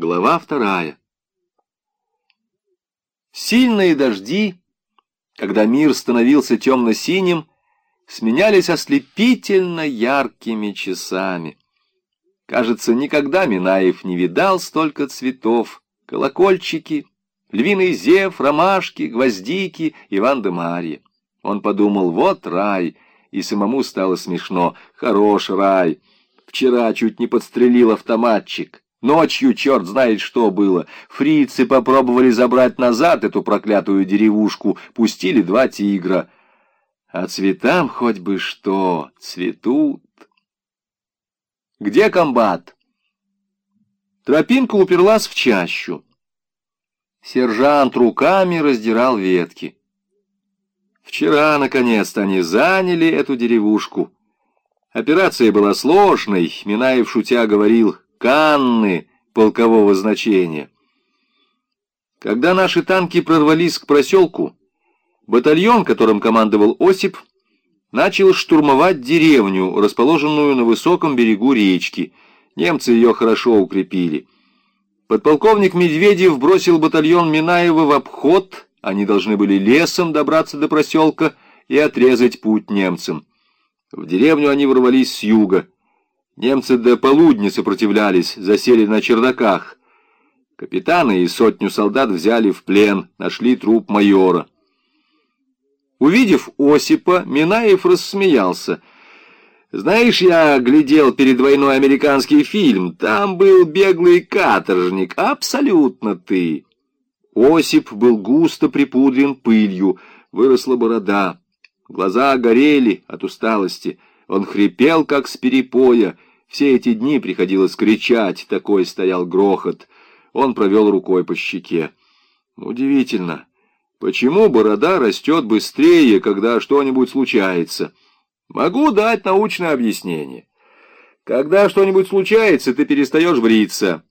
Глава вторая. Сильные дожди, когда мир становился темно-синим, сменялись ослепительно яркими часами. Кажется, никогда Минаев не видал столько цветов. Колокольчики, львиный зев, ромашки, гвоздики, Иван да Марья. Он подумал, вот рай, и самому стало смешно. Хорош рай. Вчера чуть не подстрелил автоматчик. Ночью черт знает что было. Фрицы попробовали забрать назад эту проклятую деревушку, пустили два тигра. А цветам хоть бы что, цветут. Где комбат? Тропинка уперлась в чащу. Сержант руками раздирал ветки. Вчера, наконец-то, они заняли эту деревушку. Операция была сложной, Минаев шутя говорил «Канны» полкового значения. Когда наши танки прорвались к проселку, батальон, которым командовал Осип, начал штурмовать деревню, расположенную на высоком берегу речки. Немцы ее хорошо укрепили. Подполковник Медведев бросил батальон Минаева в обход, они должны были лесом добраться до проселка и отрезать путь немцам. В деревню они ворвались с юга. Немцы до полудня сопротивлялись, засели на чердаках. Капитаны и сотню солдат взяли в плен, нашли труп майора. Увидев Осипа, Минаев рассмеялся. «Знаешь, я глядел перед войной американский фильм. Там был беглый каторжник. Абсолютно ты!» Осип был густо припудрен пылью, выросла борода. Глаза горели от усталости. Он хрипел, как с перепоя. Все эти дни приходилось кричать, такой стоял грохот. Он провел рукой по щеке. Удивительно. Почему борода растет быстрее, когда что-нибудь случается? Могу дать научное объяснение. Когда что-нибудь случается, ты перестаешь бриться.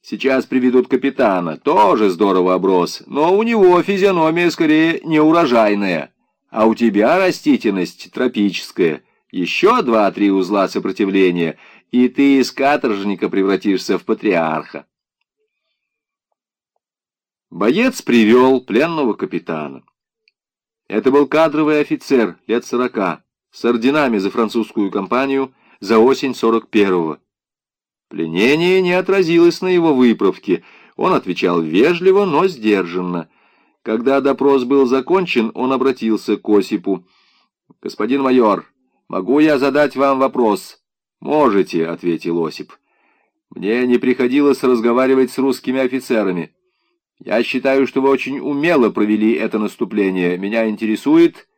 Сейчас приведут капитана, тоже здорово оброс, но у него физиономия скорее неурожайная, а у тебя растительность тропическая. Еще два-три узла сопротивления, и ты из каторжника превратишься в патриарха. Боец привел пленного капитана. Это был кадровый офицер лет сорока, с орденами за французскую кампанию за осень сорок первого. Пленение не отразилось на его выправке. Он отвечал вежливо, но сдержанно. Когда допрос был закончен, он обратился к Осипу. «Господин майор, могу я задать вам вопрос?» «Можете», — ответил Осип. «Мне не приходилось разговаривать с русскими офицерами». Я считаю, что вы очень умело провели это наступление. Меня интересует,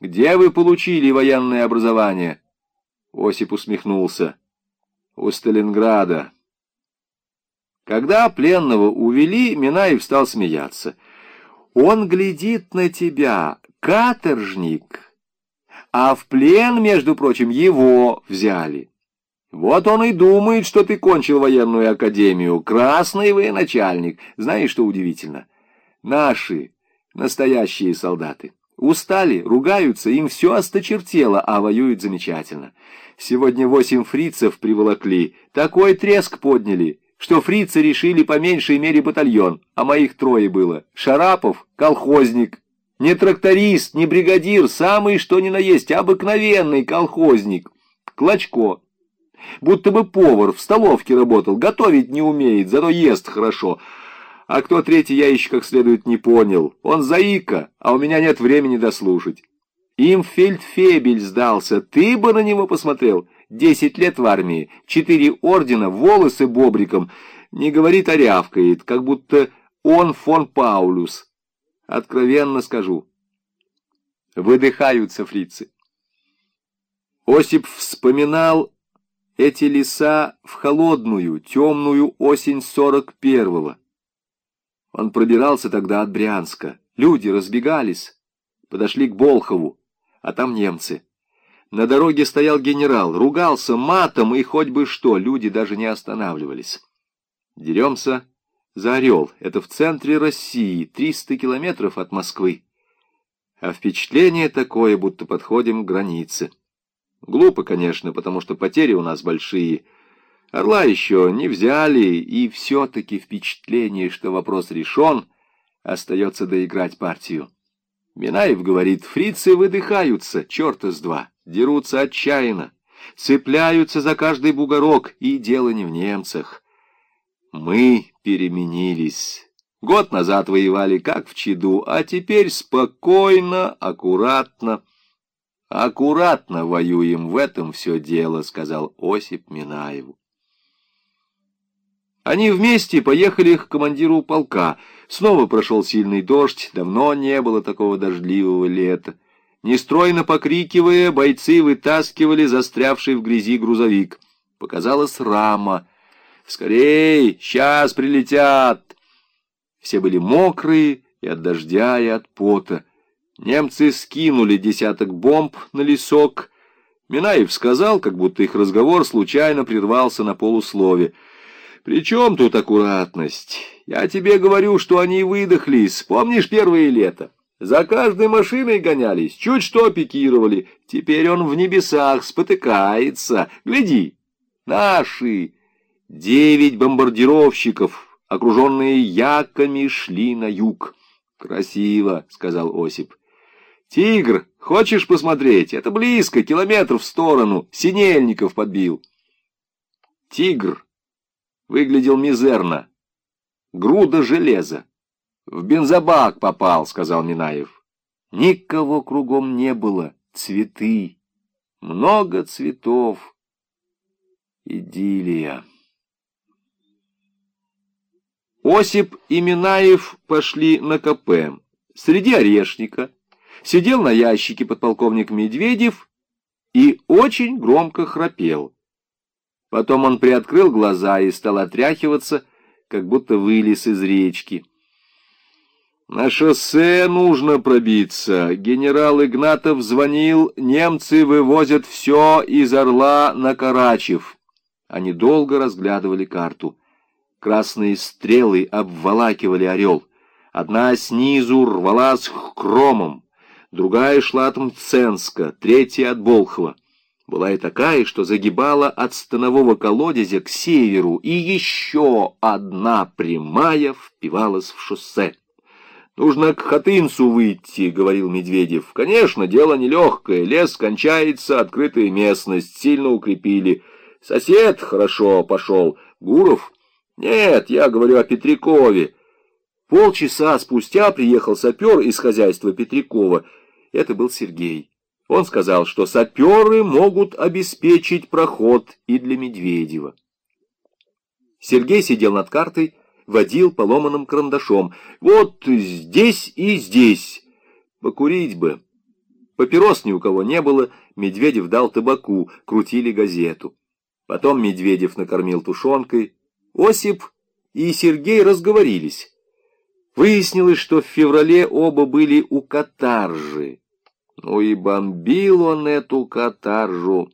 где вы получили военное образование?» Осип усмехнулся. «У Сталинграда». Когда пленного увели, Минаев стал смеяться. «Он глядит на тебя, каторжник, а в плен, между прочим, его взяли». Вот он и думает, что ты кончил военную академию, красный военачальник. Знаешь, что удивительно? Наши настоящие солдаты устали, ругаются, им все осточертело, а воюют замечательно. Сегодня восемь фрицев приволокли, такой треск подняли, что фрицы решили по меньшей мере батальон, а моих трое было. Шарапов — колхозник, не тракторист, не бригадир, самый что ни на есть, обыкновенный колхозник. Клочко Будто бы повар в столовке работал, готовить не умеет, зато ест хорошо. А кто третий, я еще как следует не понял. Он заика, а у меня нет времени дослушать. Им фельдфебель сдался, ты бы на него посмотрел. Десять лет в армии, четыре ордена, волосы бобриком. Не говорит, а рявкает, как будто он фон Паулюс. Откровенно скажу. Выдыхаются фрицы. Осип вспоминал эти леса в холодную, темную осень сорок первого. Он пробирался тогда от Брянска. Люди разбегались, подошли к Болхову, а там немцы. На дороге стоял генерал, ругался матом, и хоть бы что, люди даже не останавливались. Деремся за Орел, это в центре России, 300 километров от Москвы. А впечатление такое, будто подходим к границе. Глупо, конечно, потому что потери у нас большие. Орла еще не взяли, и все-таки впечатление, что вопрос решен, остается доиграть партию. Минаев говорит, фрицы выдыхаются, черта с два, дерутся отчаянно, цепляются за каждый бугорок, и дело не в немцах. Мы переменились. Год назад воевали как в чаду, а теперь спокойно, аккуратно. Аккуратно воюем, в этом все дело, сказал Осип Минаеву. Они вместе поехали к командиру полка. Снова прошел сильный дождь, давно не было такого дождливого лета. Нестройно покрикивая, бойцы вытаскивали застрявший в грязи грузовик. Показалась рама. «Скорей! Сейчас прилетят!» Все были мокрые и от дождя, и от пота. Немцы скинули десяток бомб на лесок. Минаев сказал, как будто их разговор случайно прервался на полуслове. «При чем тут аккуратность? Я тебе говорю, что они выдохлись. Помнишь первое лето? За каждой машиной гонялись, чуть что пикировали. Теперь он в небесах спотыкается. Гляди, наши девять бомбардировщиков, окруженные яками, шли на юг. «Красиво», — сказал Осип. «Тигр, хочешь посмотреть? Это близко, километр в сторону. Синельников подбил». Тигр выглядел мизерно. Груда железа. «В бензобак попал», — сказал Минаев. Никого кругом не было. Цветы. Много цветов. Идиллия. Осип и Минаев пошли на КП. Среди орешника сидел на ящике подполковник Медведев и очень громко храпел. Потом он приоткрыл глаза и стал отряхиваться, как будто вылез из речки. «На шоссе нужно пробиться. Генерал Игнатов звонил, немцы вывозят все из Орла на Карачев». Они долго разглядывали карту. Красные стрелы обволакивали орел. Одна снизу рвалась к Кромом, другая шла от Мценска, третья от Болхова была и такая, что загибала от станового колодезя к северу, и еще одна прямая впивалась в шоссе. «Нужно к Хатынцу выйти», — говорил Медведев. «Конечно, дело нелегкое. Лес кончается, открытая местность, сильно укрепили. Сосед хорошо пошел. Гуров? Нет, я говорю о Петрякове. Полчаса спустя приехал сапер из хозяйства Петрякова. Это был Сергей. Он сказал, что саперы могут обеспечить проход и для Медведева. Сергей сидел над картой, водил поломанным карандашом. Вот здесь и здесь. Покурить бы. Папирос ни у кого не было, Медведев дал табаку, крутили газету. Потом Медведев накормил тушенкой. Осип и Сергей разговорились. Выяснилось, что в феврале оба были у Катаржи. Ну и бомбил он эту катаржу.